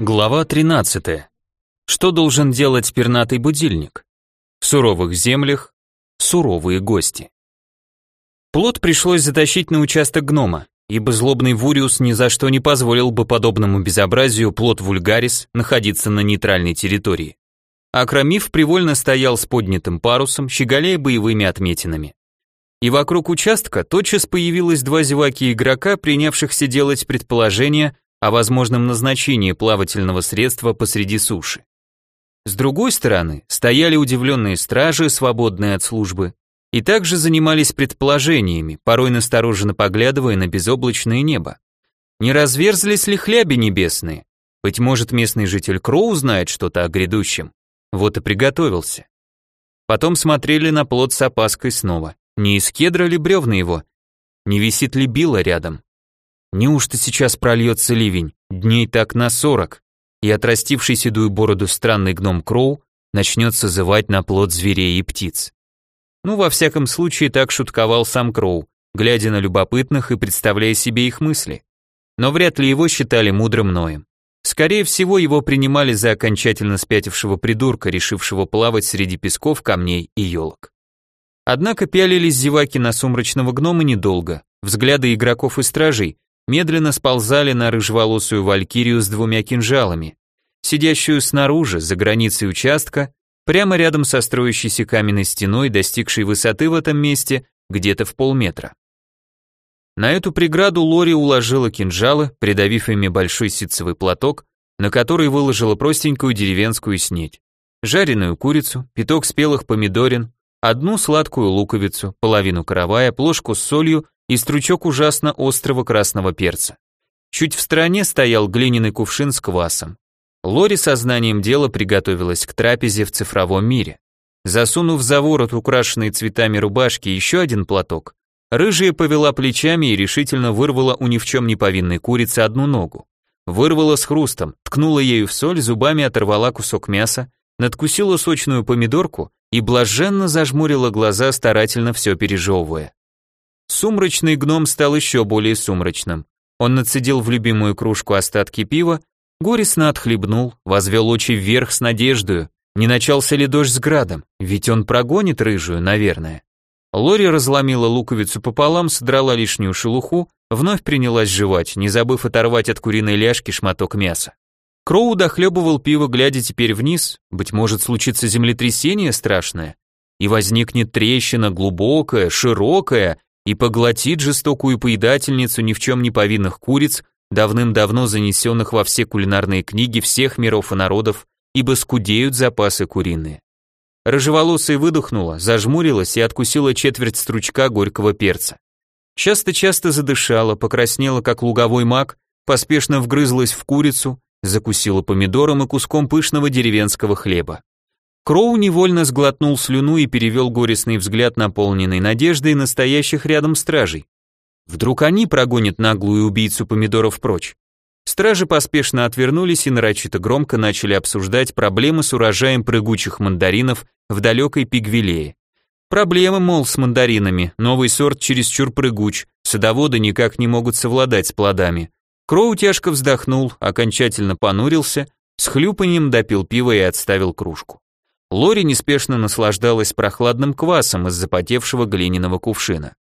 Глава 13. Что должен делать пернатый будильник? В суровых землях суровые гости. Плод пришлось затащить на участок гнома, ибо злобный Вуриус ни за что не позволил бы подобному безобразию плод вульгарис находиться на нейтральной территории. Акромиф привольно стоял с поднятым парусом, щеголяя боевыми отметинами. И вокруг участка тотчас появилось два зеваки игрока, принявшихся делать предположения о возможном назначении плавательного средства посреди суши. С другой стороны, стояли удивленные стражи, свободные от службы, и также занимались предположениями, порой настороженно поглядывая на безоблачное небо. Не разверзлись ли хляби небесные? Быть может, местный житель Кроу знает что-то о грядущем. Вот и приготовился. Потом смотрели на плод с опаской снова. Не из кедра ли бревна его? Не висит ли била рядом? Неужто сейчас прольется ливень? Дней так на сорок. И отрастивший седую бороду странный гном Кроу начнет созывать на плод зверей и птиц. Ну, во всяком случае, так шутковал сам Кроу, глядя на любопытных и представляя себе их мысли. Но вряд ли его считали мудрым Ноем. Скорее всего, его принимали за окончательно спятившего придурка, решившего плавать среди песков, камней и елок. Однако пялились зеваки на сумрачного гнома недолго. Взгляды игроков и стражей медленно сползали на рыжеволосую валькирию с двумя кинжалами, сидящую снаружи, за границей участка, прямо рядом со строящейся каменной стеной, достигшей высоты в этом месте где-то в полметра. На эту преграду Лори уложила кинжалы, придавив ими большой ситцевый платок, на который выложила простенькую деревенскую снедь, жареную курицу, пяток спелых помидорин, одну сладкую луковицу, половину каравая, плошку с солью и стручок ужасно острого красного перца. Чуть в стороне стоял глиняный кувшин с квасом. Лори сознанием дела приготовилась к трапезе в цифровом мире. Засунув за ворот украшенный цветами рубашки еще один платок, рыжая повела плечами и решительно вырвала у ни в чем не повинной курицы одну ногу. Вырвала с хрустом, ткнула ею в соль, зубами оторвала кусок мяса, надкусила сочную помидорку и блаженно зажмурила глаза, старательно все пережевывая. Сумрачный гном стал еще более сумрачным. Он нацедил в любимую кружку остатки пива, горестно отхлебнул, возвел очи вверх с надеждою. Не начался ли дождь с градом? Ведь он прогонит рыжую, наверное. Лори разломила луковицу пополам, содрала лишнюю шелуху, вновь принялась жевать, не забыв оторвать от куриной ляжки шматок мяса. Кроу дохлебывал пиво, глядя теперь вниз, быть может случится землетрясение страшное, и возникнет трещина глубокая, широкая, и поглотит жестокую поедательницу ни в чем не повинных куриц, давным-давно занесенных во все кулинарные книги всех миров и народов, ибо скудеют запасы куриные. Рыжеволосая выдохнула, зажмурилась и откусила четверть стручка горького перца. Часто-часто задышала, покраснела, как луговой мак, поспешно вгрызлась в курицу, закусила помидором и куском пышного деревенского хлеба. Кроу невольно сглотнул слюну и перевел горестный взгляд, наполненный надеждой настоящих рядом стражей. Вдруг они прогонят наглую убийцу помидоров прочь. Стражи поспешно отвернулись и нарочито громко начали обсуждать проблемы с урожаем прыгучих мандаринов в далекой Пигвилее. Проблемы, мол, с мандаринами, новый сорт чересчур прыгуч, садоводы никак не могут совладать с плодами. Кроу тяжко вздохнул, окончательно понурился, с хлюпанием допил пиво и отставил кружку. Лори неспешно наслаждалась прохладным квасом из запотевшего глиняного кувшина.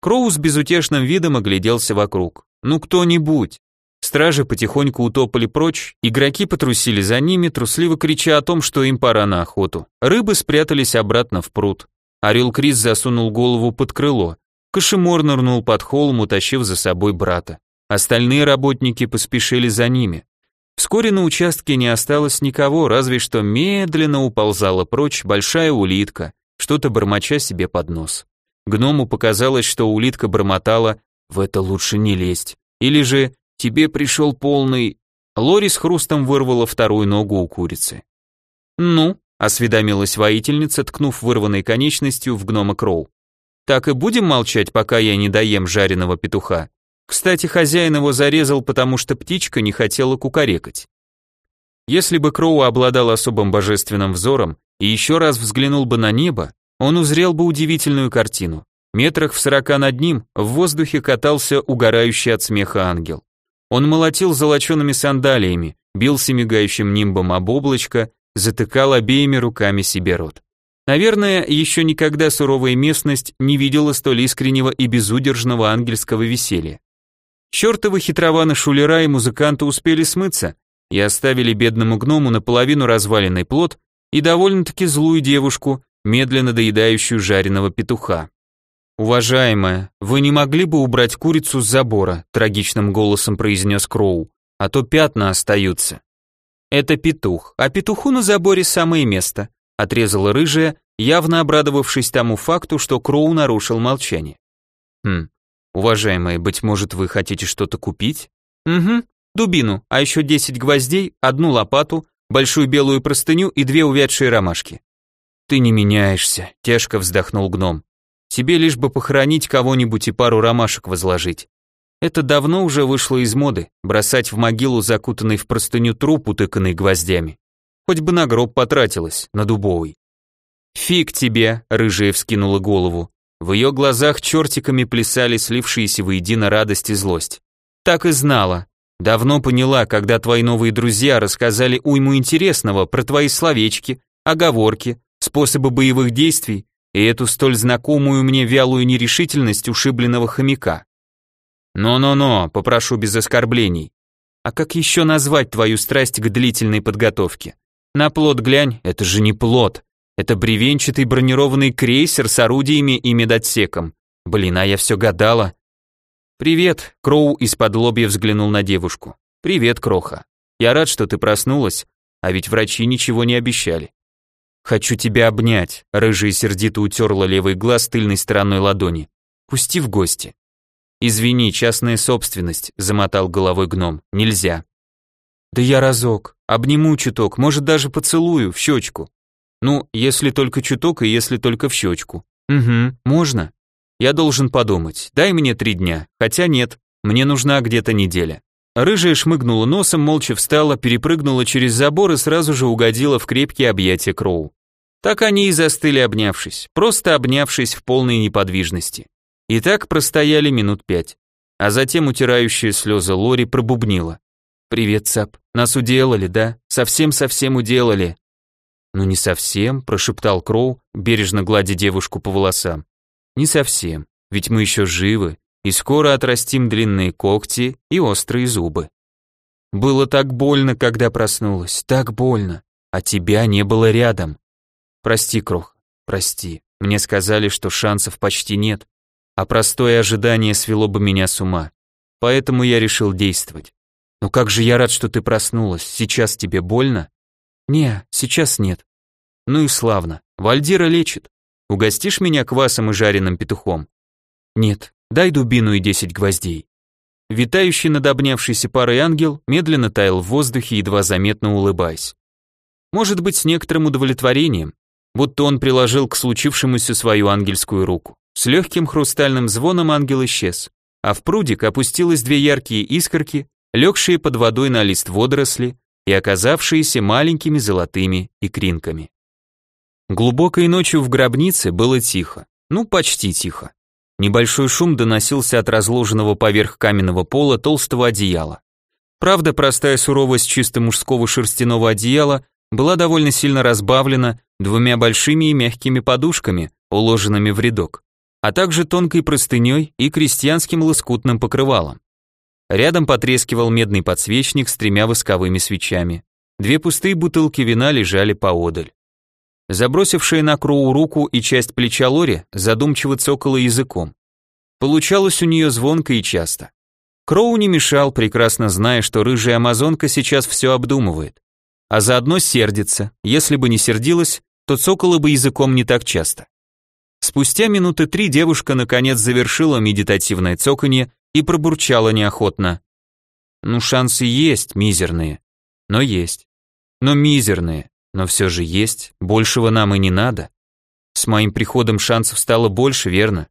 Кроу с безутешным видом огляделся вокруг. Ну кто-нибудь. Стражи потихоньку утопали прочь, игроки потрусили за ними, трусливо крича о том, что им пора на охоту. Рыбы спрятались обратно в пруд. Орел Крис засунул голову под крыло. Кашемор нырнул под холм, утащив за собой брата. Остальные работники поспешили за ними. Вскоре на участке не осталось никого, разве что медленно уползала прочь большая улитка, что-то бормоча себе под нос. Гному показалось, что улитка бормотала «в это лучше не лезть», или же «тебе пришел полный...» Лори с хрустом вырвала вторую ногу у курицы. «Ну?» — осведомилась воительница, ткнув вырванной конечностью в гнома Кроу. «Так и будем молчать, пока я не доем жареного петуха?» Кстати, хозяин его зарезал, потому что птичка не хотела кукарекать. Если бы Кроу обладал особым божественным взором и еще раз взглянул бы на небо, он узрел бы удивительную картину. Метрах в сорока над ним в воздухе катался угорающий от смеха ангел. Он молотил золочеными сандалиями, бился мигающим нимбом об облачко, затыкал обеими руками себе рот. Наверное, еще никогда суровая местность не видела столь искреннего и безудержного ангельского веселья. Чертовы хитрованы шулера и музыканты успели смыться и оставили бедному гному наполовину разваленный плод и довольно-таки злую девушку, медленно доедающую жареного петуха. «Уважаемая, вы не могли бы убрать курицу с забора?» трагичным голосом произнес Кроу. «А то пятна остаются». «Это петух, а петуху на заборе самое место», отрезала рыжая, явно обрадовавшись тому факту, что Кроу нарушил молчание. «Хм, уважаемая, быть может, вы хотите что-то купить?» «Угу, дубину, а еще десять гвоздей, одну лопату, большую белую простыню и две увядшие ромашки». «Ты не меняешься», — тяжко вздохнул гном. Тебе лишь бы похоронить кого-нибудь и пару ромашек возложить. Это давно уже вышло из моды, бросать в могилу закутанный в простыню труп, утыканный гвоздями. Хоть бы на гроб потратилась, на дубовый. «Фиг тебе!» — рыжая вскинула голову. В ее глазах чертиками плясали слившиеся воедино радость и злость. «Так и знала. Давно поняла, когда твои новые друзья рассказали уйму интересного про твои словечки, оговорки, способы боевых действий и эту столь знакомую мне вялую нерешительность ушибленного хомяка. «Но-но-но, попрошу без оскорблений. А как еще назвать твою страсть к длительной подготовке? На плод глянь, это же не плод. Это бревенчатый бронированный крейсер с орудиями и медотсеком. Блин, а я все гадала». «Привет», — Кроу из-под лобья взглянул на девушку. «Привет, Кроха. Я рад, что ты проснулась, а ведь врачи ничего не обещали. «Хочу тебя обнять», — рыжая сердито утерла левый глаз тыльной стороной ладони. «Пусти в гости». «Извини, частная собственность», — замотал головой гном. «Нельзя». «Да я разок. Обниму чуток, может, даже поцелую, в щечку». «Ну, если только чуток и если только в щечку». «Угу, можно». «Я должен подумать. Дай мне три дня. Хотя нет, мне нужна где-то неделя». Рыжая шмыгнула носом, молча встала, перепрыгнула через забор и сразу же угодила в крепкие объятия Кроу. Так они и застыли, обнявшись, просто обнявшись в полной неподвижности. И так простояли минут пять. А затем утирающая слезы Лори пробубнила. «Привет, Сап. Нас уделали, да? Совсем-совсем уделали». «Ну не совсем», — прошептал Кроу, бережно гладя девушку по волосам. «Не совсем, ведь мы еще живы, и скоро отрастим длинные когти и острые зубы. Было так больно, когда проснулась, так больно, а тебя не было рядом. Прости, Крох, прости. Мне сказали, что шансов почти нет, а простое ожидание свело бы меня с ума. Поэтому я решил действовать. Но как же я рад, что ты проснулась. Сейчас тебе больно? Не, сейчас нет. Ну и славно. Вальдира лечит. Угостишь меня квасом и жареным петухом? Нет, Дай дубину и десять гвоздей. Витающий над обнявшейся парой ангел медленно таял в воздухе, едва заметно улыбаясь. Может быть, с некоторым удовлетворением, будто он приложил к случившемуся свою ангельскую руку. С легким хрустальным звоном ангел исчез, а в прудик опустилось две яркие искорки, легшие под водой на лист водоросли и оказавшиеся маленькими золотыми икринками. Глубокой ночью в гробнице было тихо, ну почти тихо. Небольшой шум доносился от разложенного поверх каменного пола толстого одеяла. Правда, простая суровость чисто мужского шерстяного одеяла была довольно сильно разбавлена двумя большими и мягкими подушками, уложенными в рядок, а также тонкой простыней и крестьянским лоскутным покрывалом. Рядом потрескивал медный подсвечник с тремя восковыми свечами. Две пустые бутылки вина лежали поодаль. Забросившая на Кроу руку и часть плеча Лори задумчиво цокала языком. Получалось у нее звонко и часто. Кроу не мешал, прекрасно зная, что рыжая амазонка сейчас все обдумывает. А заодно сердится. Если бы не сердилась, то цокала бы языком не так часто. Спустя минуты три девушка наконец завершила медитативное цоканье и пробурчала неохотно. Ну, шансы есть, мизерные. Но есть. Но мизерные. Но все же есть, большего нам и не надо. С моим приходом шансов стало больше, верно?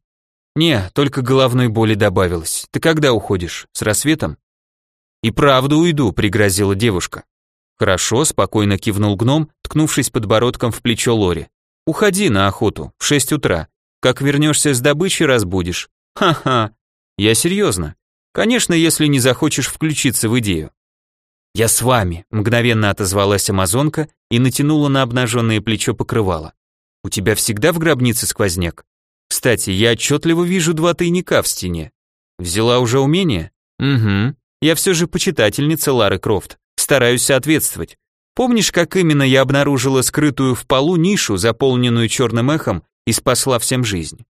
Не, только головной боли добавилось. Ты когда уходишь? С рассветом? И правда уйду, пригрозила девушка. Хорошо, спокойно кивнул гном, ткнувшись подбородком в плечо Лори. Уходи на охоту, в шесть утра. Как вернешься с добычей, разбудишь. Ха-ха. Я серьезно. Конечно, если не захочешь включиться в идею. «Я с вами», — мгновенно отозвалась амазонка и натянула на обнаженное плечо покрывало. «У тебя всегда в гробнице сквозняк? Кстати, я отчетливо вижу два тайника в стене. Взяла уже умение? Угу. Я все же почитательница Лары Крофт. Стараюсь соответствовать. Помнишь, как именно я обнаружила скрытую в полу нишу, заполненную черным эхом, и спасла всем жизнь?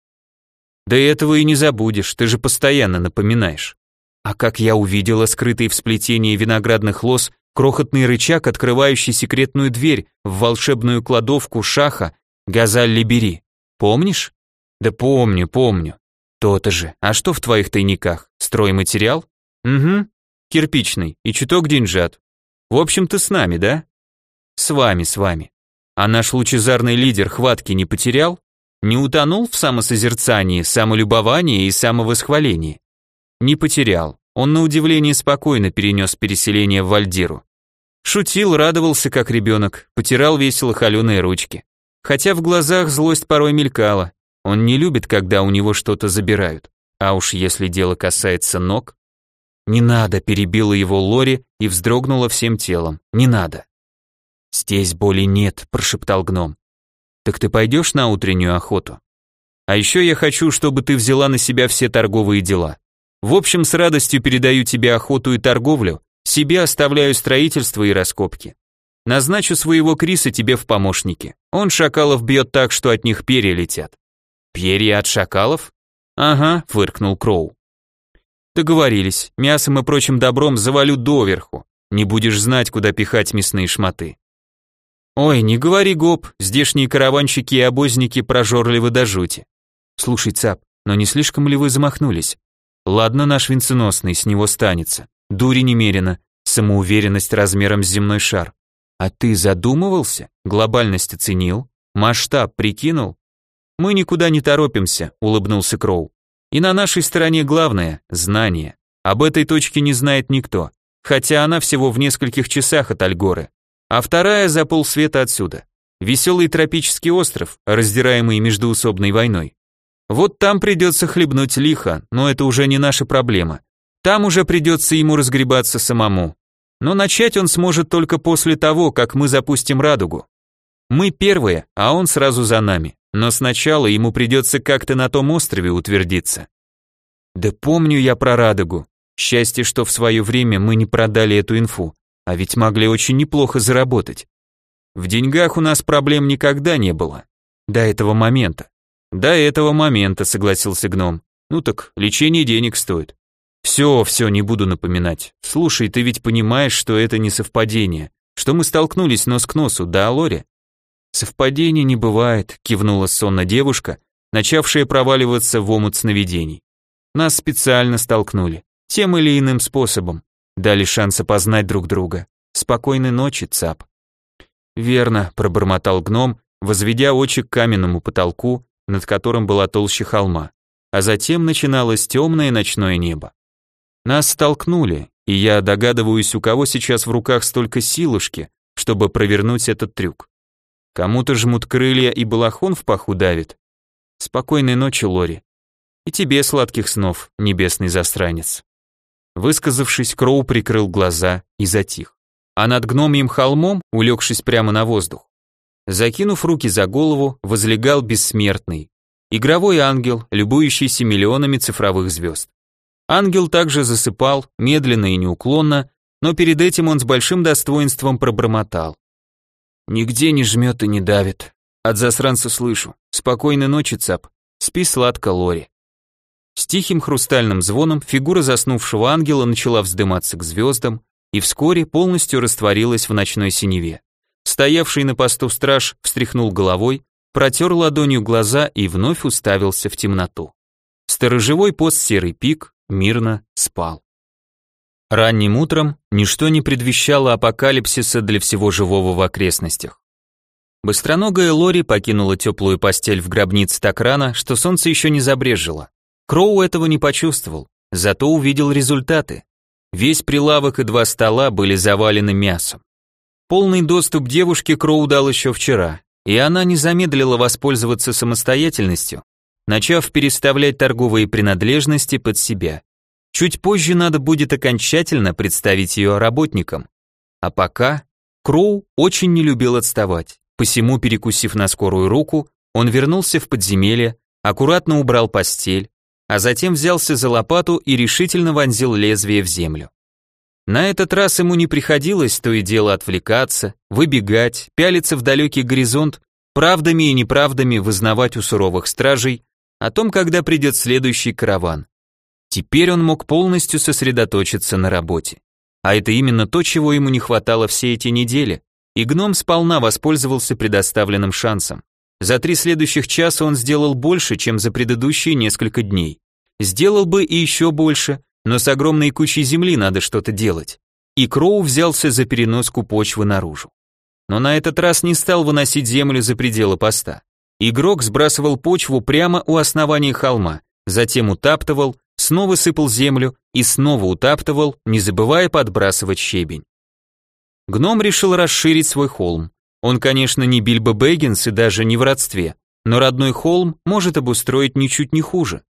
Да этого и не забудешь, ты же постоянно напоминаешь. А как я увидела скрытый в сплетении виноградных лоз крохотный рычаг, открывающий секретную дверь в волшебную кладовку шаха Газаль-Либери. Помнишь? Да помню, помню. То-то же. А что в твоих тайниках? Стройматериал? Угу. Кирпичный и чуток деньжат. В общем, ты с нами, да? С вами, с вами. А наш лучезарный лидер хватки не потерял? Не утонул в самосозерцании, самолюбовании и самовосхвалении? Не потерял. Он на удивление спокойно перенес переселение в Вальдиру. Шутил, радовался как ребенок, потирал весело холеные ручки. Хотя в глазах злость порой мелькала. Он не любит, когда у него что-то забирают. А уж если дело касается ног... «Не надо», — перебила его Лори и вздрогнула всем телом. «Не надо». «Здесь боли нет», — прошептал гном. «Так ты пойдешь на утреннюю охоту? А еще я хочу, чтобы ты взяла на себя все торговые дела. В общем, с радостью передаю тебе охоту и торговлю, себе оставляю строительство и раскопки. Назначу своего Криса тебе в помощники. Он шакалов бьет так, что от них перья летят. Перья от шакалов? Ага, фыркнул Кроу. Договорились, мясом и прочим добром завалю доверху. Не будешь знать, куда пихать мясные шматы. Ой, не говори гоп, здешние караванщики и обозники прожорливы до жути. Слушай, цап, но не слишком ли вы замахнулись? Ладно, наш венценосный, с него станется. Дури немерено, самоуверенность размером с земной шар. А ты задумывался? Глобальность оценил? Масштаб прикинул? Мы никуда не торопимся, улыбнулся Кроу. И на нашей стороне главное – знание. Об этой точке не знает никто, хотя она всего в нескольких часах от Альгоры. А вторая за полсвета отсюда. Веселый тропический остров, раздираемый междуусобной войной. Вот там придется хлебнуть лихо, но это уже не наша проблема. Там уже придется ему разгребаться самому. Но начать он сможет только после того, как мы запустим радугу. Мы первые, а он сразу за нами. Но сначала ему придется как-то на том острове утвердиться. Да помню я про радугу. Счастье, что в свое время мы не продали эту инфу, а ведь могли очень неплохо заработать. В деньгах у нас проблем никогда не было. До этого момента. До этого момента, согласился гном. Ну так, лечение денег стоит. Все, все, не буду напоминать. Слушай, ты ведь понимаешь, что это не совпадение, что мы столкнулись нос к носу, да, Лори? Совпадений не бывает, кивнула сонно девушка, начавшая проваливаться в омут сновидений. Нас специально столкнули, тем или иным способом, дали шанс опознать друг друга. Спокойной ночи, цап. Верно, пробормотал гном, возведя очи к каменному потолку над которым была толща холма, а затем начиналось темное ночное небо. Нас столкнули, и я догадываюсь, у кого сейчас в руках столько силушки, чтобы провернуть этот трюк. Кому-то жмут крылья и балахон в паху давит. Спокойной ночи, Лори. И тебе сладких снов, небесный застранец. Высказавшись, Кроу прикрыл глаза и затих. А над гномьим холмом, улегшись прямо на воздух, Закинув руки за голову, возлегал бессмертный. Игровой ангел, любующийся миллионами цифровых звезд. Ангел также засыпал, медленно и неуклонно, но перед этим он с большим достоинством пробормотал. «Нигде не жмет и не давит. От засранца слышу. Спокойной ночи, цап. Спи сладко, Лори». С тихим хрустальным звоном фигура заснувшего ангела начала вздыматься к звездам и вскоре полностью растворилась в ночной синеве. Стоявший на посту страж встряхнул головой, протер ладонью глаза и вновь уставился в темноту. Сторожевой пост Серый Пик мирно спал. Ранним утром ничто не предвещало апокалипсиса для всего живого в окрестностях. Быстроногая Лори покинула теплую постель в гробнице так рано, что солнце еще не забрежило. Кроу этого не почувствовал, зато увидел результаты. Весь прилавок и два стола были завалены мясом. Полный доступ девушке Кроу дал еще вчера, и она не замедлила воспользоваться самостоятельностью, начав переставлять торговые принадлежности под себя. Чуть позже надо будет окончательно представить ее работникам. А пока Кроу очень не любил отставать, посему, перекусив на скорую руку, он вернулся в подземелье, аккуратно убрал постель, а затем взялся за лопату и решительно вонзил лезвие в землю. На этот раз ему не приходилось то и дело отвлекаться, выбегать, пялиться в далекий горизонт, правдами и неправдами вызнавать у суровых стражей о том, когда придет следующий караван. Теперь он мог полностью сосредоточиться на работе. А это именно то, чего ему не хватало все эти недели, и гном сполна воспользовался предоставленным шансом. За три следующих часа он сделал больше, чем за предыдущие несколько дней. Сделал бы и еще больше, но с огромной кучей земли надо что-то делать. И Кроу взялся за переноску почвы наружу. Но на этот раз не стал выносить землю за пределы поста. Игрок сбрасывал почву прямо у основания холма, затем утаптывал, снова сыпал землю и снова утаптывал, не забывая подбрасывать щебень. Гном решил расширить свой холм. Он, конечно, не Бильбо Бэггинс и даже не в родстве, но родной холм может обустроить ничуть не хуже.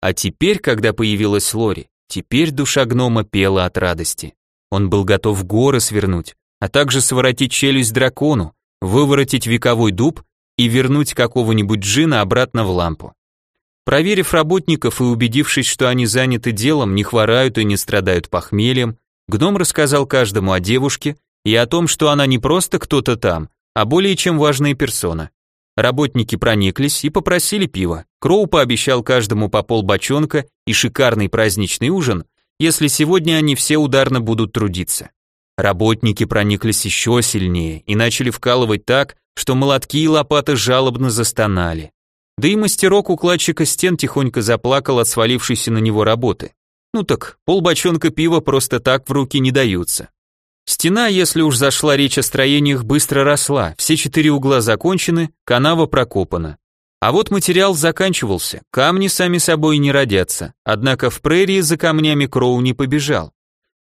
А теперь, когда появилась Лори, теперь душа гнома пела от радости. Он был готов горы свернуть, а также своротить челюсть дракону, выворотить вековой дуб и вернуть какого-нибудь джина обратно в лампу. Проверив работников и убедившись, что они заняты делом, не хворают и не страдают похмельем, гном рассказал каждому о девушке и о том, что она не просто кто-то там, а более чем важная персона. Работники прониклись и попросили пива. Кроу пообещал каждому по полбочонка и шикарный праздничный ужин, если сегодня они все ударно будут трудиться. Работники прониклись еще сильнее и начали вкалывать так, что молотки и лопаты жалобно застонали. Да и мастерок укладчика стен тихонько заплакал от свалившейся на него работы. Ну так, полбочонка пива просто так в руки не даются. Стена, если уж зашла речь о строениях, быстро росла, все четыре угла закончены, канава прокопана. А вот материал заканчивался, камни сами собой не родятся, однако в прерии за камнями Кроу не побежал.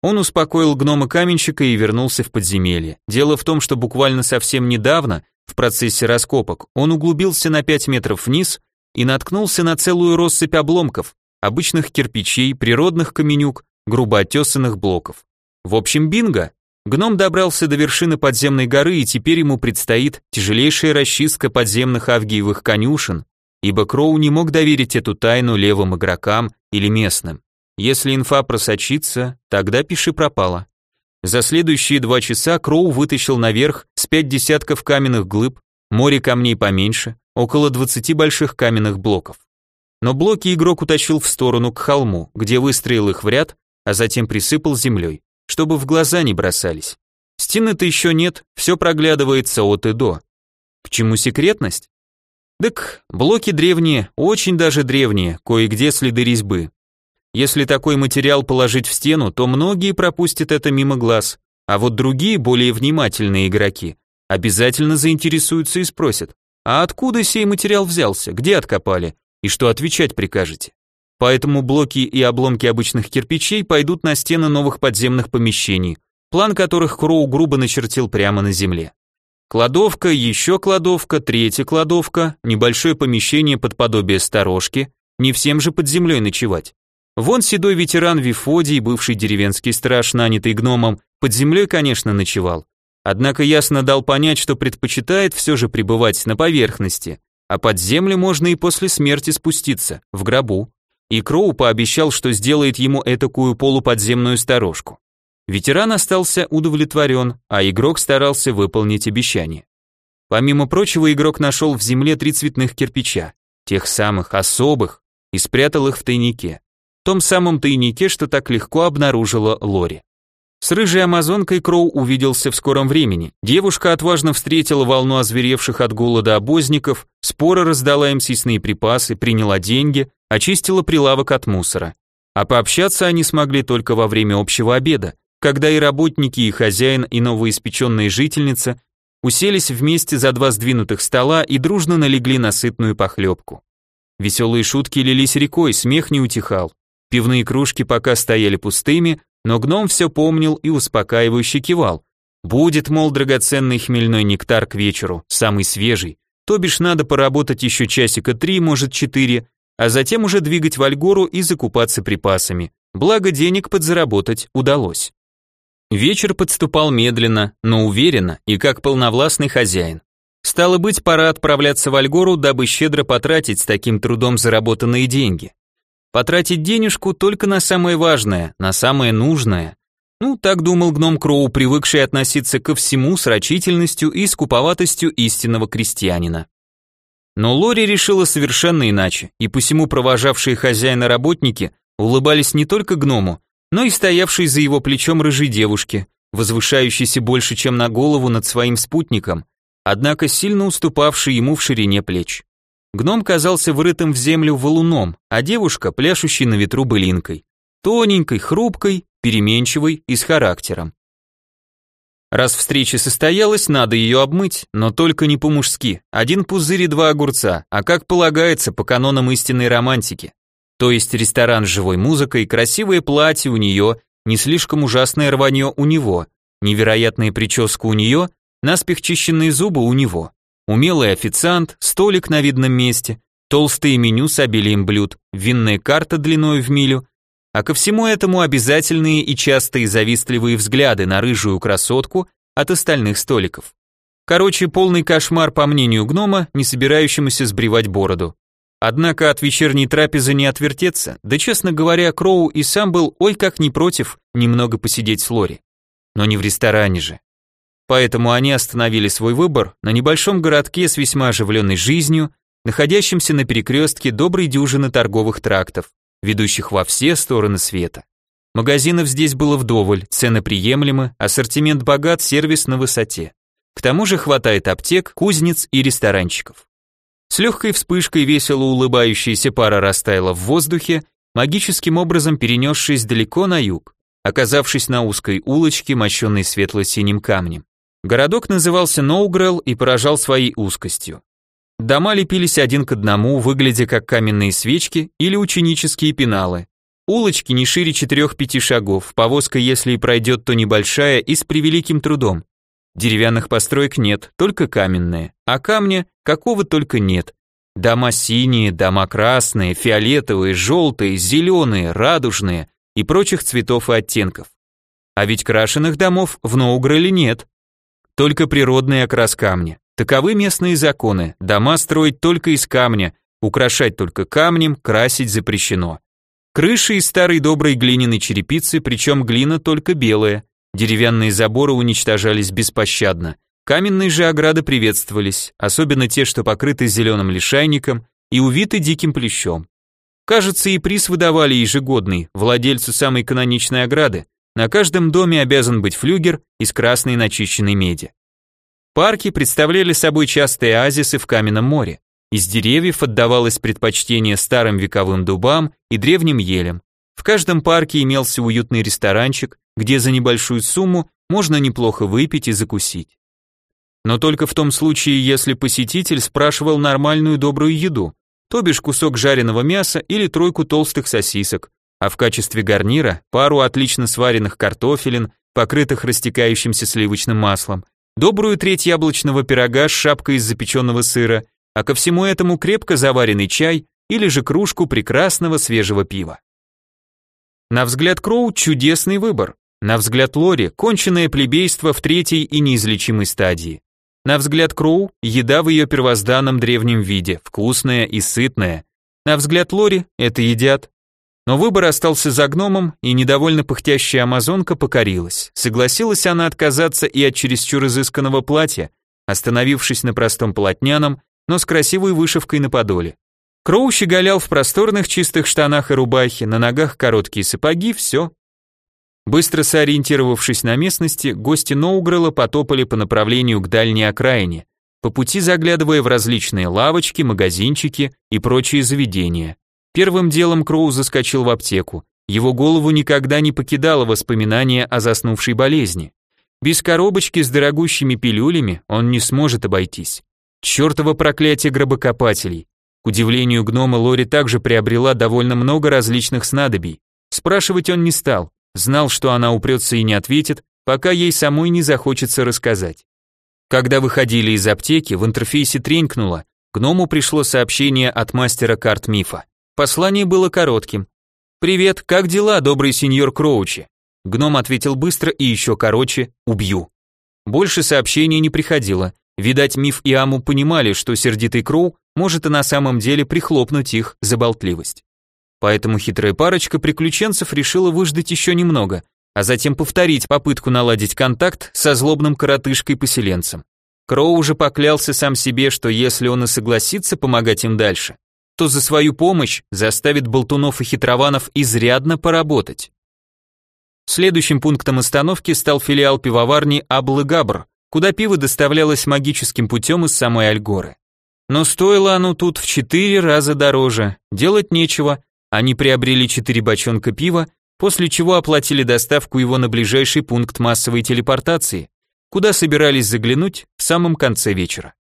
Он успокоил гнома-каменщика и вернулся в подземелье. Дело в том, что буквально совсем недавно, в процессе раскопок, он углубился на 5 метров вниз и наткнулся на целую россыпь обломков, обычных кирпичей, природных каменюк, грубо оттесанных блоков. В общем, бинго, Гном добрался до вершины подземной горы, и теперь ему предстоит тяжелейшая расчистка подземных авгиевых конюшен, ибо Кроу не мог доверить эту тайну левым игрокам или местным. Если инфа просочится, тогда пиши пропало. За следующие два часа Кроу вытащил наверх с пять десятков каменных глыб, море камней поменьше, около 20 больших каменных блоков. Но блоки игрок утащил в сторону к холму, где выстроил их в ряд, а затем присыпал землей чтобы в глаза не бросались. Стены-то еще нет, все проглядывается от и до. К чему секретность? Дык, блоки древние, очень даже древние, кое-где следы резьбы. Если такой материал положить в стену, то многие пропустят это мимо глаз, а вот другие, более внимательные игроки, обязательно заинтересуются и спросят, а откуда сей материал взялся, где откопали, и что отвечать прикажете? Поэтому блоки и обломки обычных кирпичей пойдут на стены новых подземных помещений, план которых Кроу грубо начертил прямо на земле. Кладовка, еще кладовка, третья кладовка, небольшое помещение под подобие сторожки, не всем же под землей ночевать. Вон седой ветеран Вифодий, бывший деревенский страж, нанятый гномом, под землей, конечно, ночевал. Однако ясно дал понять, что предпочитает все же пребывать на поверхности, а под землю можно и после смерти спуститься, в гробу и Кроу пообещал, что сделает ему этакую полуподземную сторожку. Ветеран остался удовлетворен, а игрок старался выполнить обещание. Помимо прочего, игрок нашел в земле три цветных кирпича, тех самых особых, и спрятал их в тайнике. Том самом тайнике, что так легко обнаружила Лори. С рыжей амазонкой Кроу увиделся в скором времени. Девушка отважно встретила волну озверевших от голода обозников, споро раздала им съестные припасы, приняла деньги, очистила прилавок от мусора. А пообщаться они смогли только во время общего обеда, когда и работники, и хозяин, и новоиспеченная жительница уселись вместе за два сдвинутых стола и дружно налегли на сытную похлебку. Веселые шутки лились рекой, смех не утихал. Пивные кружки пока стояли пустыми, но гном все помнил и успокаивающе кивал. Будет, мол, драгоценный хмельной нектар к вечеру, самый свежий, то бишь надо поработать еще часика три, может четыре, а затем уже двигать в Альгору и закупаться припасами. Благо денег подзаработать удалось. Вечер подступал медленно, но уверенно и как полновластный хозяин. Стало быть, пора отправляться в Альгору, дабы щедро потратить с таким трудом заработанные деньги. Потратить денежку только на самое важное, на самое нужное. Ну, так думал гном Кроу, привыкший относиться ко всему с рачительностью и скуповатостью истинного крестьянина. Но Лори решила совершенно иначе, и посему провожавшие хозяина работники улыбались не только гному, но и стоявшей за его плечом рыжей девушке, возвышающейся больше, чем на голову над своим спутником, однако сильно уступавшей ему в ширине плеч. Гном казался врытым в землю валуном, а девушка, пляшущей на ветру былинкой, тоненькой, хрупкой, переменчивой и с характером. Раз встреча состоялась, надо ее обмыть, но только не по-мужски. Один пузырь и два огурца, а как полагается по канонам истинной романтики. То есть ресторан с живой музыкой, красивое платье у нее, не слишком ужасное рванье у него, невероятная прическа у нее, наспех чищенные зубы у него, умелый официант, столик на видном месте, толстое меню с обилием блюд, винная карта длиной в милю, а ко всему этому обязательные и частые завистливые взгляды на рыжую красотку от остальных столиков. Короче, полный кошмар по мнению гнома, не собирающемуся сбривать бороду. Однако от вечерней трапезы не отвертеться, да честно говоря, Кроу и сам был ой как не против немного посидеть с Лори. Но не в ресторане же. Поэтому они остановили свой выбор на небольшом городке с весьма оживленной жизнью, находящемся на перекрестке доброй дюжины торговых трактов, ведущих во все стороны света. Магазинов здесь было вдоволь, цены приемлемы, ассортимент богат, сервис на высоте. К тому же хватает аптек, кузнец и ресторанчиков. С легкой вспышкой весело улыбающаяся пара растаяла в воздухе, магическим образом перенесшись далеко на юг, оказавшись на узкой улочке, мощенной светло-синим камнем. Городок назывался Ноугрелл и поражал своей узкостью. Дома лепились один к одному, выглядя как каменные свечки или ученические пеналы. Улочки не шире 4-5 шагов, повозка, если и пройдет, то небольшая и с превеликим трудом. Деревянных построек нет, только каменные, а камня какого только нет. Дома синие, дома красные, фиолетовые, желтые, зеленые, радужные и прочих цветов и оттенков. А ведь крашеных домов в Ноугреле нет. Только природный окрас камня. Таковы местные законы, дома строить только из камня, украшать только камнем, красить запрещено. Крыши из старой доброй глиняной черепицы, причем глина только белая, деревянные заборы уничтожались беспощадно, каменные же ограды приветствовались, особенно те, что покрыты зеленым лишайником и увиты диким плющом. Кажется, и приз выдавали ежегодный, владельцу самой каноничной ограды, на каждом доме обязан быть флюгер из красной начищенной меди. Парки представляли собой частые оазисы в каменном море. Из деревьев отдавалось предпочтение старым вековым дубам и древним елям. В каждом парке имелся уютный ресторанчик, где за небольшую сумму можно неплохо выпить и закусить. Но только в том случае, если посетитель спрашивал нормальную добрую еду, то бишь кусок жареного мяса или тройку толстых сосисок, а в качестве гарнира пару отлично сваренных картофелин, покрытых растекающимся сливочным маслом, добрую треть яблочного пирога с шапкой из запеченного сыра, а ко всему этому крепко заваренный чай или же кружку прекрасного свежего пива. На взгляд Кроу чудесный выбор. На взгляд Лори конченное плебейство в третьей и неизлечимой стадии. На взгляд Кроу еда в ее первозданном древнем виде, вкусная и сытная. На взгляд Лори это едят, но выбор остался за гномом, и недовольно пыхтящая амазонка покорилась. Согласилась она отказаться и от чересчур изысканного платья, остановившись на простом полотняном, но с красивой вышивкой на подоле. Кроу щеголял в просторных чистых штанах и рубахе, на ногах короткие сапоги, все. Быстро сориентировавшись на местности, гости Ноугрелла потопали по направлению к дальней окраине, по пути заглядывая в различные лавочки, магазинчики и прочие заведения. Первым делом Кроу заскочил в аптеку. Его голову никогда не покидало воспоминание о заснувшей болезни. Без коробочки с дорогущими пилюлями он не сможет обойтись. Чёртово проклятие гробокопателей. К удивлению гнома Лори также приобрела довольно много различных снадобий. Спрашивать он не стал, знал, что она упрется и не ответит, пока ей самой не захочется рассказать. Когда выходили из аптеки, в интерфейсе тренькнуло, гному пришло сообщение от мастера карт мифа. Послание было коротким. «Привет, как дела, добрый сеньор Кроучи? Гном ответил быстро и еще короче «убью». Больше сообщений не приходило. Видать, Миф и Аму понимали, что сердитый Кроу может и на самом деле прихлопнуть их за болтливость. Поэтому хитрая парочка приключенцев решила выждать еще немного, а затем повторить попытку наладить контакт со злобным коротышкой-поселенцем. Кроу уже поклялся сам себе, что если он и согласится помогать им дальше, то за свою помощь заставит болтунов и хитрованов изрядно поработать. Следующим пунктом остановки стал филиал пивоварни Аблы-Габр, куда пиво доставлялось магическим путем из самой Альгоры. Но стоило оно тут в четыре раза дороже, делать нечего, они приобрели четыре бочонка пива, после чего оплатили доставку его на ближайший пункт массовой телепортации, куда собирались заглянуть в самом конце вечера.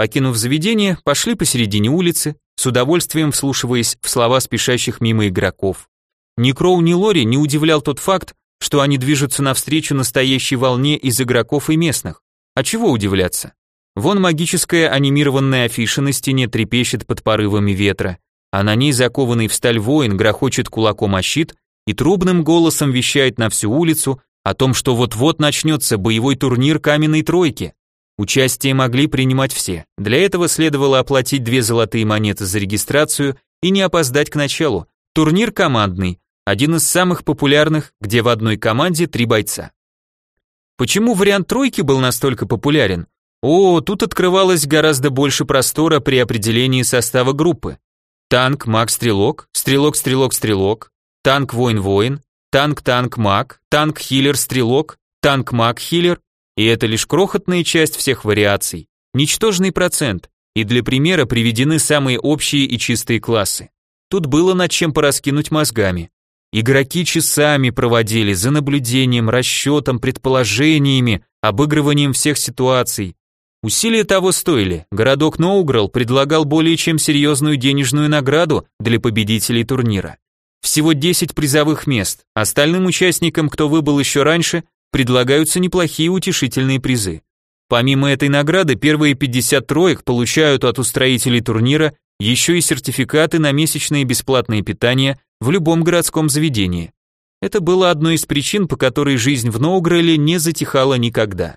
Покинув заведение, пошли посередине улицы, с удовольствием вслушиваясь в слова спешащих мимо игроков. Ни Кроу, ни Лори не удивлял тот факт, что они движутся навстречу настоящей волне из игроков и местных. А чего удивляться? Вон магическая анимированная афиша на стене трепещет под порывами ветра, а на ней закованный в сталь воин грохочет кулаком о щит и трубным голосом вещает на всю улицу о том, что вот-вот начнется боевой турнир каменной тройки. Участие могли принимать все. Для этого следовало оплатить две золотые монеты за регистрацию и не опоздать к началу. Турнир командный, один из самых популярных, где в одной команде три бойца. Почему вариант тройки был настолько популярен? О, тут открывалось гораздо больше простора при определении состава группы. Танк, маг, стрелок, стрелок, стрелок, стрелок, танк, воин, воин, танк, танк, маг, танк, хилер, стрелок, танк, маг, хилер, и это лишь крохотная часть всех вариаций, ничтожный процент, и для примера приведены самые общие и чистые классы. Тут было над чем пораскинуть мозгами. Игроки часами проводили за наблюдением, расчетом, предположениями, обыгрыванием всех ситуаций. Усилия того стоили. Городок Ноуграл предлагал более чем серьезную денежную награду для победителей турнира. Всего 10 призовых мест. Остальным участникам, кто выбыл еще раньше, предлагаются неплохие утешительные призы. Помимо этой награды, первые 50 троек получают от устроителей турнира еще и сертификаты на месячное бесплатное питание в любом городском заведении. Это было одной из причин, по которой жизнь в Ноугреле не затихала никогда.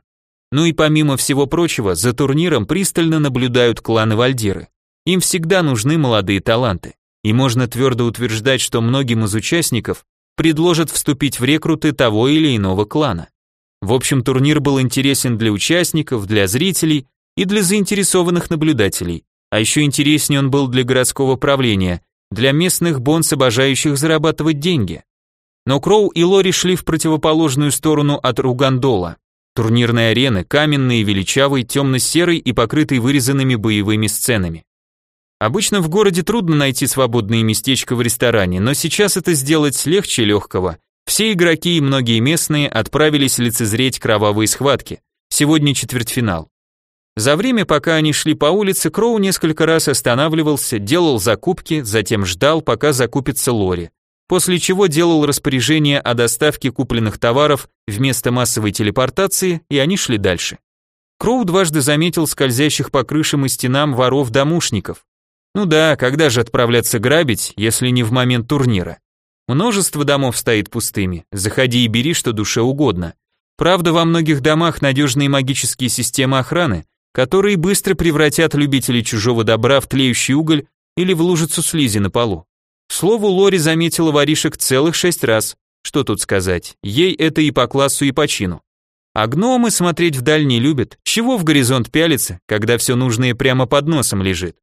Ну и помимо всего прочего, за турниром пристально наблюдают кланы Вальдиры. Им всегда нужны молодые таланты. И можно твердо утверждать, что многим из участников предложат вступить в рекруты того или иного клана. В общем, турнир был интересен для участников, для зрителей и для заинтересованных наблюдателей. А еще интереснее он был для городского правления, для местных бонс, обожающих зарабатывать деньги. Но Кроу и Лори шли в противоположную сторону от Ругандола. Турнирной арены, каменной, величавой, темно-серой и покрытой вырезанными боевыми сценами. Обычно в городе трудно найти свободное местечко в ресторане, но сейчас это сделать легче легкого. Все игроки и многие местные отправились лицезреть кровавые схватки. Сегодня четвертьфинал. За время, пока они шли по улице, Кроу несколько раз останавливался, делал закупки, затем ждал, пока закупится Лори. После чего делал распоряжение о доставке купленных товаров вместо массовой телепортации, и они шли дальше. Кроу дважды заметил скользящих по крышам и стенам воров-домушников. Ну да, когда же отправляться грабить, если не в момент турнира? Множество домов стоит пустыми, заходи и бери, что душе угодно. Правда, во многих домах надежные магические системы охраны, которые быстро превратят любителей чужого добра в тлеющий уголь или в лужицу слизи на полу. К слову, Лори заметила воришек целых шесть раз. Что тут сказать, ей это и по классу, и по чину. А гномы смотреть вдаль не любят, чего в горизонт пялиться, когда все нужное прямо под носом лежит.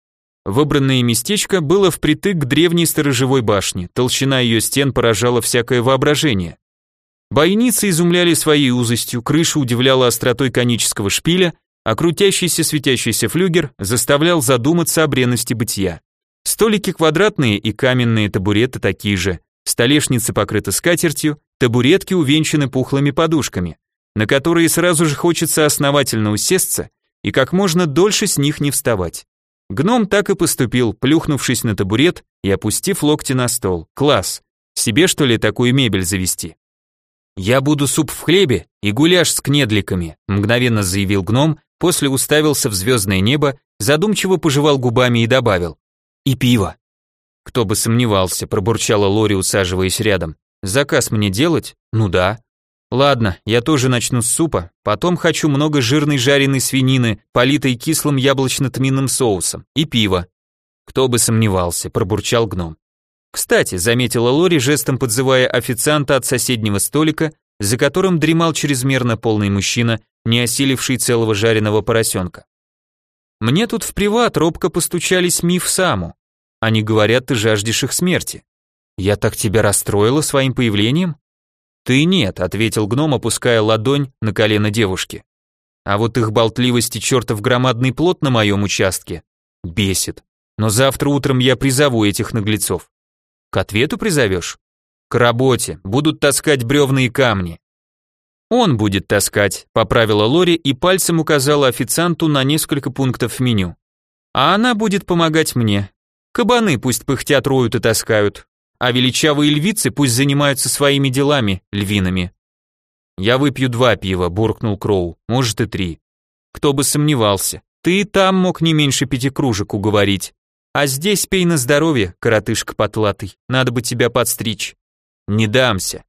Выбранное местечко было впритык к древней сторожевой башне, толщина ее стен поражала всякое воображение. Бойницы изумляли своей узостью, крыша удивляла остротой конического шпиля, а крутящийся светящийся флюгер заставлял задуматься о бренности бытия. Столики квадратные и каменные табуреты такие же, столешницы покрыты скатертью, табуретки увенчаны пухлыми подушками, на которые сразу же хочется основательно усесться и как можно дольше с них не вставать. Гном так и поступил, плюхнувшись на табурет и опустив локти на стол. Класс. Себе что ли такую мебель завести? Я буду суп в хлебе и гуляш с кнедликами, мгновенно заявил гном, после уставился в звездное небо, задумчиво пожевал губами и добавил. И пиво. Кто бы сомневался, пробурчала Лори, усаживаясь рядом. Заказ мне делать? Ну да. Ладно, я тоже начну с супа, потом хочу много жирной жареной свинины, политой кислым яблочно-тминным соусом, и пива. Кто бы сомневался, пробурчал гном. Кстати, заметила Лори, жестом подзывая официанта от соседнего столика, за которым дремал чрезмерно полный мужчина, не осиливший целого жареного поросенка. Мне тут в приват робко постучались Миф Саму. Они говорят, ты жаждешь их смерти. Я так тебя расстроила своим появлением? Ты нет, ответил гном, опуская ладонь на колено девушки. А вот их болтливость и чертов громадный плод на моем участке бесит. Но завтра утром я призову этих наглецов. К ответу призовешь? К работе, будут таскать бревна и камни. Он будет таскать, поправила Лори и пальцем указала официанту на несколько пунктов в меню. А она будет помогать мне. Кабаны пусть пыхтят, роют и таскают, а величавые львицы пусть занимаются своими делами, львинами. Я выпью два пива, буркнул Кроу, может и три. Кто бы сомневался. Ты там мог не меньше пяти кружек уговорить. А здесь пей на здоровье, коротышка потлатый, надо бы тебя подстричь. Не дамся.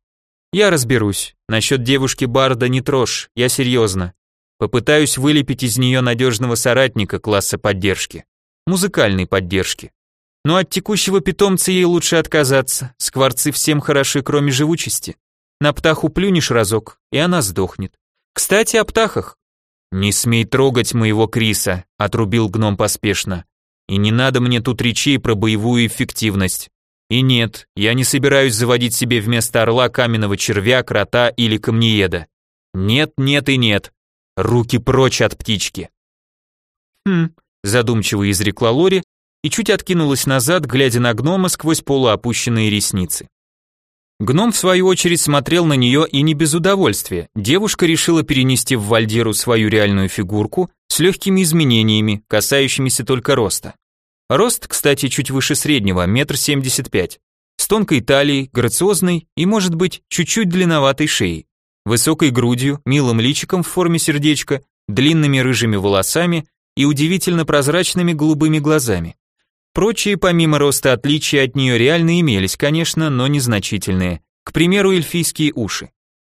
Я разберусь. Насчет девушки Барда не трожь, я серьезно. Попытаюсь вылепить из нее надежного соратника класса поддержки. Музыкальной поддержки. Но от текущего питомца ей лучше отказаться. Скворцы всем хороши, кроме живучести. На птаху плюнешь разок, и она сдохнет. Кстати, о птахах. Не смей трогать моего Криса, отрубил гном поспешно. И не надо мне тут речей про боевую эффективность. И нет, я не собираюсь заводить себе вместо орла каменного червя, крота или камнееда. Нет, нет и нет. Руки прочь от птички. Хм, задумчиво изрекла Лори и чуть откинулась назад, глядя на гнома сквозь полуопущенные ресницы. Гном, в свою очередь, смотрел на нее и не без удовольствия. Девушка решила перенести в Вальдеру свою реальную фигурку с легкими изменениями, касающимися только роста. Рост, кстати, чуть выше среднего, метр семьдесят пять. С тонкой талией, грациозной и, может быть, чуть-чуть длинноватой шеей. Высокой грудью, милым личиком в форме сердечка, длинными рыжими волосами и удивительно прозрачными голубыми глазами. Прочие, помимо роста, отличия от нее реально имелись, конечно, но незначительные. К примеру, эльфийские уши.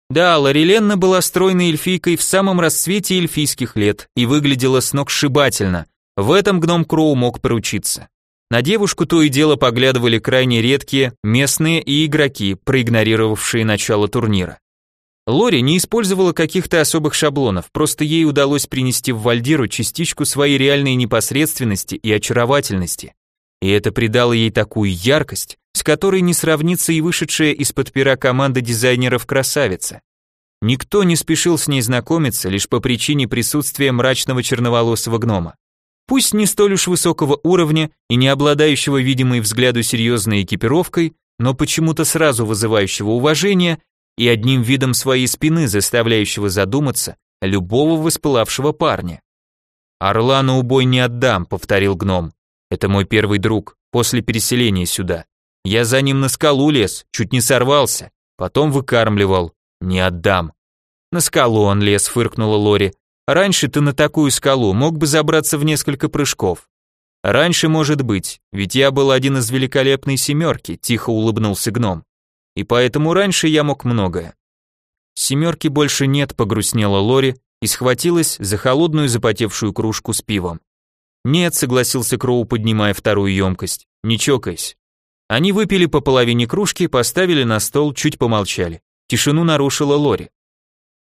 Да, Лореленна была стройной эльфийкой в самом расцвете эльфийских лет и выглядела сногсшибательно, в этом гном Кроу мог поручиться. На девушку то и дело поглядывали крайне редкие местные и игроки, проигнорировавшие начало турнира. Лори не использовала каких-то особых шаблонов, просто ей удалось принести в Вальдиру частичку своей реальной непосредственности и очаровательности. И это придало ей такую яркость, с которой не сравнится и вышедшая из-под пера команда дизайнеров красавица. Никто не спешил с ней знакомиться лишь по причине присутствия мрачного черноволосого гнома. Пусть не столь уж высокого уровня и не обладающего видимой взгляду серьезной экипировкой, но почему-то сразу вызывающего уважение и одним видом своей спины заставляющего задуматься любого воспылавшего парня. «Орла на убой не отдам», — повторил гном. «Это мой первый друг, после переселения сюда. Я за ним на скалу лез, чуть не сорвался, потом выкармливал. Не отдам». «На скалу он лез», — фыркнула Лори. Раньше ты на такую скалу мог бы забраться в несколько прыжков. Раньше, может быть, ведь я был один из великолепной семерки, тихо улыбнулся гном. И поэтому раньше я мог многое. Семерки больше нет, погрустнела Лори и схватилась за холодную запотевшую кружку с пивом. Нет, согласился Кроу, поднимая вторую емкость, не чокаясь. Они выпили по половине кружки, поставили на стол, чуть помолчали. Тишину нарушила Лори.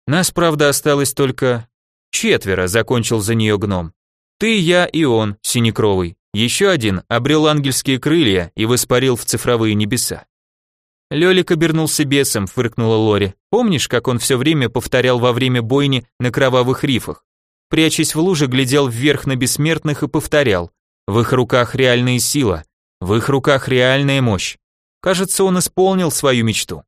Нас, правда, осталось только Четверо, закончил за нее гном. Ты, я и он, синекровый. Еще один обрел ангельские крылья и воспарил в цифровые небеса. Лёлик обернулся бесом, фыркнула Лори. Помнишь, как он все время повторял во время бойни на кровавых рифах? Прячась в луже, глядел вверх на бессмертных и повторял. В их руках реальная сила, в их руках реальная мощь. Кажется, он исполнил свою мечту.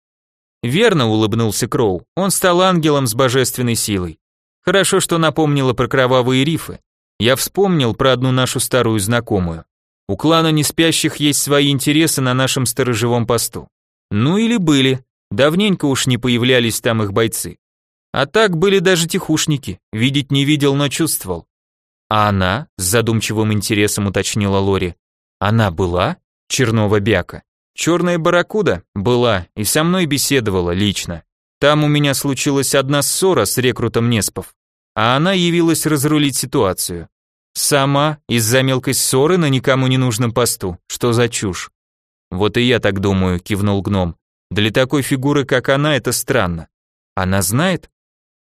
Верно улыбнулся Кроу. Он стал ангелом с божественной силой. Хорошо, что напомнила про кровавые рифы. Я вспомнил про одну нашу старую знакомую. У клана неспящих есть свои интересы на нашем сторожевом посту. Ну или были. Давненько уж не появлялись там их бойцы. А так были даже тихушники. Видеть не видел, но чувствовал. А она, с задумчивым интересом уточнила Лори. Она была? Чернова Бяка. Черная барракуда была и со мной беседовала лично. Там у меня случилась одна ссора с рекрутом Неспов, а она явилась разрулить ситуацию. Сама из-за мелкой ссоры на никому не нужном посту. Что за чушь? Вот и я так думаю, кивнул гном. Для такой фигуры, как она, это странно. Она знает?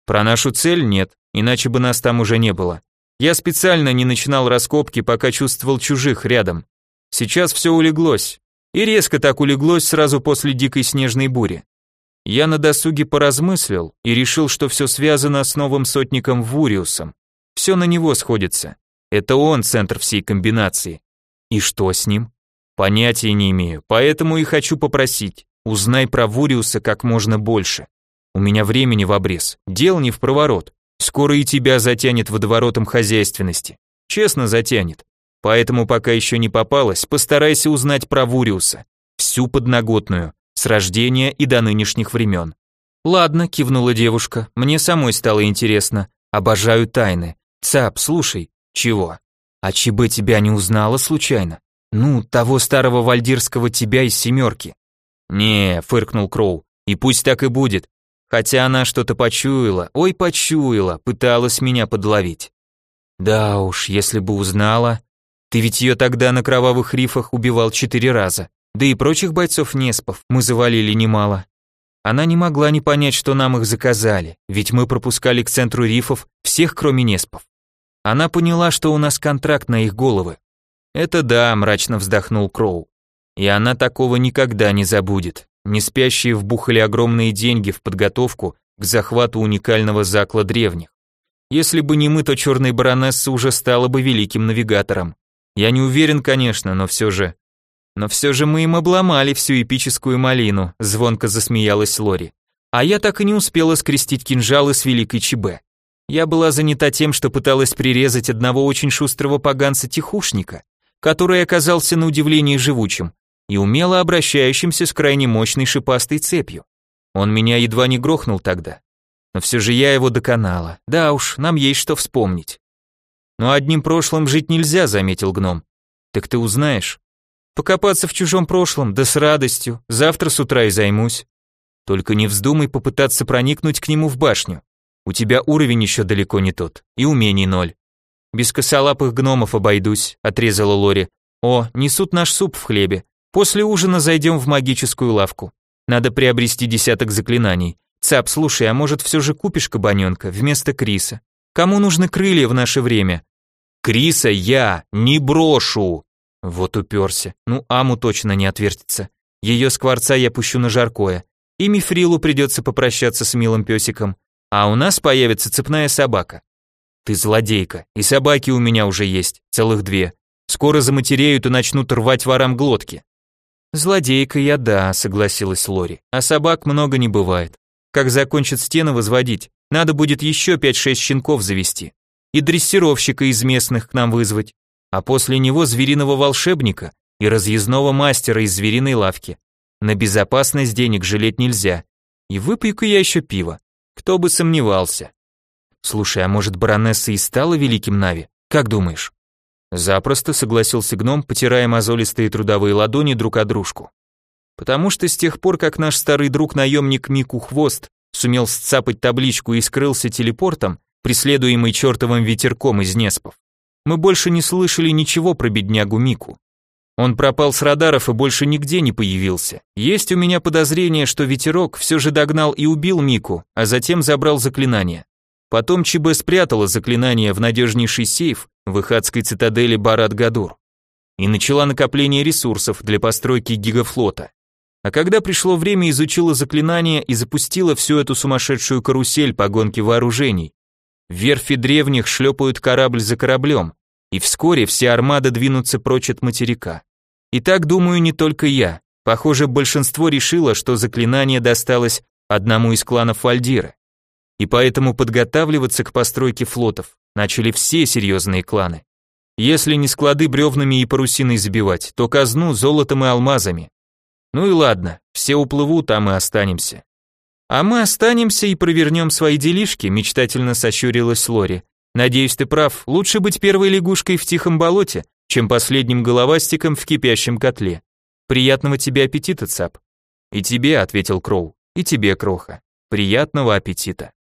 Про нашу цель нет, иначе бы нас там уже не было. Я специально не начинал раскопки, пока чувствовал чужих рядом. Сейчас все улеглось. И резко так улеглось сразу после дикой снежной бури. Я на досуге поразмыслил и решил, что все связано с новым сотником Вуриусом. Все на него сходится. Это он центр всей комбинации. И что с ним? Понятия не имею, поэтому и хочу попросить. Узнай про Вуриуса как можно больше. У меня времени в обрез, дел не в проворот. Скоро и тебя затянет водоворотом хозяйственности. Честно затянет. Поэтому пока еще не попалась, постарайся узнать про Вуриуса. Всю подноготную, с рождения и до нынешних времен. Ладно, кивнула девушка, мне самой стало интересно. Обожаю тайны. Цап, слушай. Чего? А ЧБ тебя не узнала случайно? Ну, того старого вальдирского тебя из семерки. Не, фыркнул Кроу. И пусть так и будет. Хотя она что-то почуяла, ой, почуяла, пыталась меня подловить. Да уж, если бы узнала. Ты ведь ее тогда на кровавых рифах убивал четыре раза. Да и прочих бойцов Неспов мы завалили немало. Она не могла не понять, что нам их заказали, ведь мы пропускали к центру рифов всех, кроме Неспов. Она поняла, что у нас контракт на их головы. Это да, мрачно вздохнул Кроу. И она такого никогда не забудет. Не спящие вбухали огромные деньги в подготовку к захвату уникального закла древних. Если бы не мы, то черная баронесса уже стала бы великим навигатором. Я не уверен, конечно, но все же... Но все же мы им обломали всю эпическую малину, звонко засмеялась Лори. А я так и не успела скрестить кинжалы с великой ЧБ. Я была занята тем, что пыталась прирезать одного очень шустрого поганца-тихушника, который оказался на удивление живучим, и умело обращающимся с крайне мощной шипастой цепью. Он меня едва не грохнул тогда. Но все же я его доконала. Да уж, нам есть что вспомнить. Но одним прошлым жить нельзя, заметил гном. Так ты узнаешь. Покопаться в чужом прошлом, да с радостью. Завтра с утра и займусь. Только не вздумай попытаться проникнуть к нему в башню. У тебя уровень еще далеко не тот, и умений ноль. Без косолапых гномов обойдусь, отрезала Лори. О, несут наш суп в хлебе. После ужина зайдем в магическую лавку. Надо приобрести десяток заклинаний. Цап, слушай, а может все же купишь кабаненка вместо Криса? Кому нужны крылья в наше время? Криса я не брошу. Вот уперся. Ну, Аму точно не отвертится. Ее скворца я пущу на жаркое. И Мифрилу придется попрощаться с милым песиком. А у нас появится цепная собака. Ты злодейка, и собаки у меня уже есть, целых две. Скоро заматереют и начнут рвать ворам глотки. «Злодейка я, да», — согласилась Лори. «А собак много не бывает. Как закончат стены возводить, надо будет еще пять-шесть щенков завести. И дрессировщика из местных к нам вызвать. А после него звериного волшебника и разъездного мастера из звериной лавки. На безопасность денег жалеть нельзя. И выпью-ка я еще пиво. Кто бы сомневался. Слушай, а может баронесса и стала великим Нави? Как думаешь? Запросто согласился гном, потирая мозолистые трудовые ладони друг о дружку. Потому что с тех пор, как наш старый друг-наемник Мику Хвост сумел сцапать табличку и скрылся телепортом, преследуемый чертовым ветерком из Неспов, мы больше не слышали ничего про беднягу Мику. Он пропал с радаров и больше нигде не появился. Есть у меня подозрение, что ветерок все же догнал и убил Мику, а затем забрал заклинание. Потом ЧБ спрятала заклинание в надежнейший сейф в Ихатской цитадели Барат-Гадур и начала накопление ресурсов для постройки гигафлота. А когда пришло время, изучила заклинание и запустила всю эту сумасшедшую карусель по гонке вооружений. Верфи древних шлепают корабль за кораблем, и вскоре все армады двинутся прочь от материка. И так думаю не только я. Похоже, большинство решило, что заклинание досталось одному из кланов Вальдира и поэтому подготавливаться к постройке флотов начали все серьезные кланы. Если не склады бревнами и парусиной забивать, то казну золотом и алмазами. Ну и ладно, все уплывут, там мы останемся. А мы останемся и провернем свои делишки, мечтательно сощурилась Лори. Надеюсь, ты прав, лучше быть первой лягушкой в тихом болоте, чем последним головастиком в кипящем котле. Приятного тебе аппетита, цап. И тебе, ответил Кроу. И тебе, Кроха. Приятного аппетита.